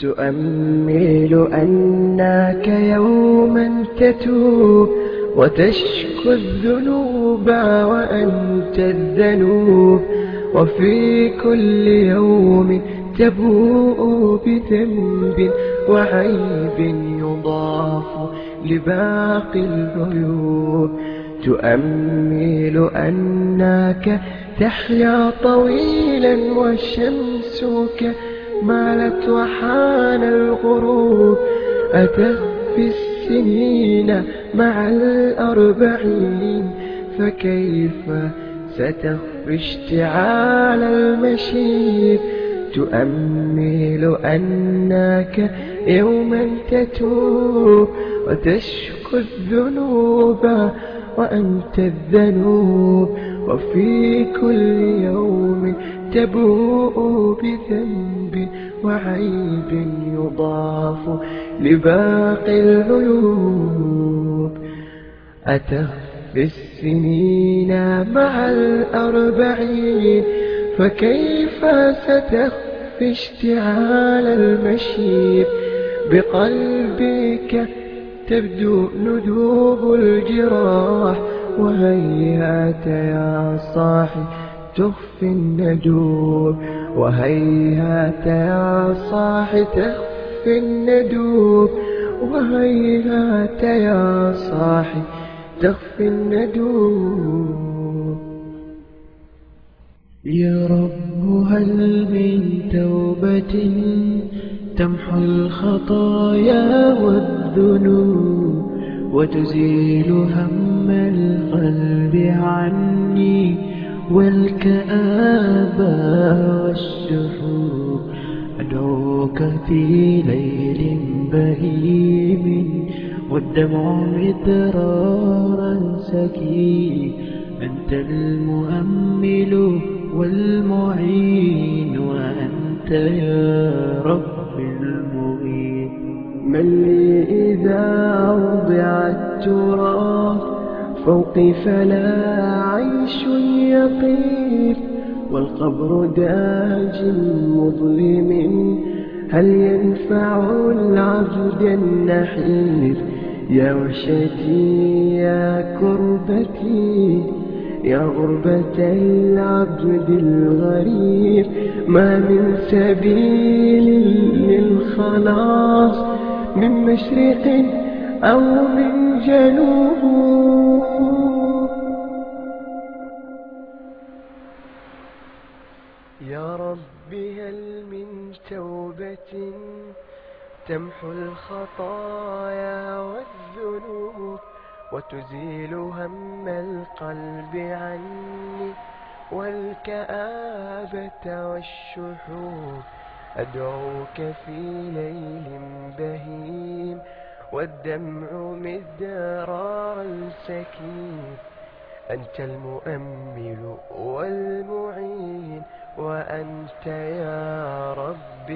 تؤمل أنك يوما تتوب وتشكو الذنوب وأنت الذنوب وفي كل يوم تبوء بذنب وعيب يضاف لباقي العيوب تؤمل أنك تحيا طويلا وشمسك مالت وحان الغروب أتخفي السنين مع الأربعين فكيف ستخفي اشتعال المشيب تؤمل أنك يوما تتوب وتشكو الذنوب وأنت الذنوب وفي كل يوم تبوء بذنب. وعيب يضاف لباقي العيوب. أتخفي السنين مع الأربعين فكيف ستخفي اشتعال المشيب؟ بقلبك تبدو ندوب الجراح وهيهات يا صاحي تخفي الندوب. وهيهات يا صاحي تخفي الندوب وهيهات يا صاحي تخفي الندوب. يا رب هل من توبة تمحو الخطايا والذنوب وتزيل هم القلب عني والكآبة والشحوب أدعوك في ليل بهيم. والدمع مدرارا سكين. أنت المؤمل والمعين. وأنت يا رب المغيث من لي إذا وضع التراب فوقي فلا عيش يطيب والقبر داج مظلم هل ينفع العبد النحيف يا وحشتي يا كربتي يا غربة العبد الغريب ما من سبيل للخلاص من مشرق أو من جنوب يا رب هل من توبة تمحو الخطايا والذنوب وتزيل هم القلب عني والكآبة والشحوب؟ أدعوك في ليل بهيم والدمع مدرارا سكين أنت المؤمل والمعين وأنت يا رب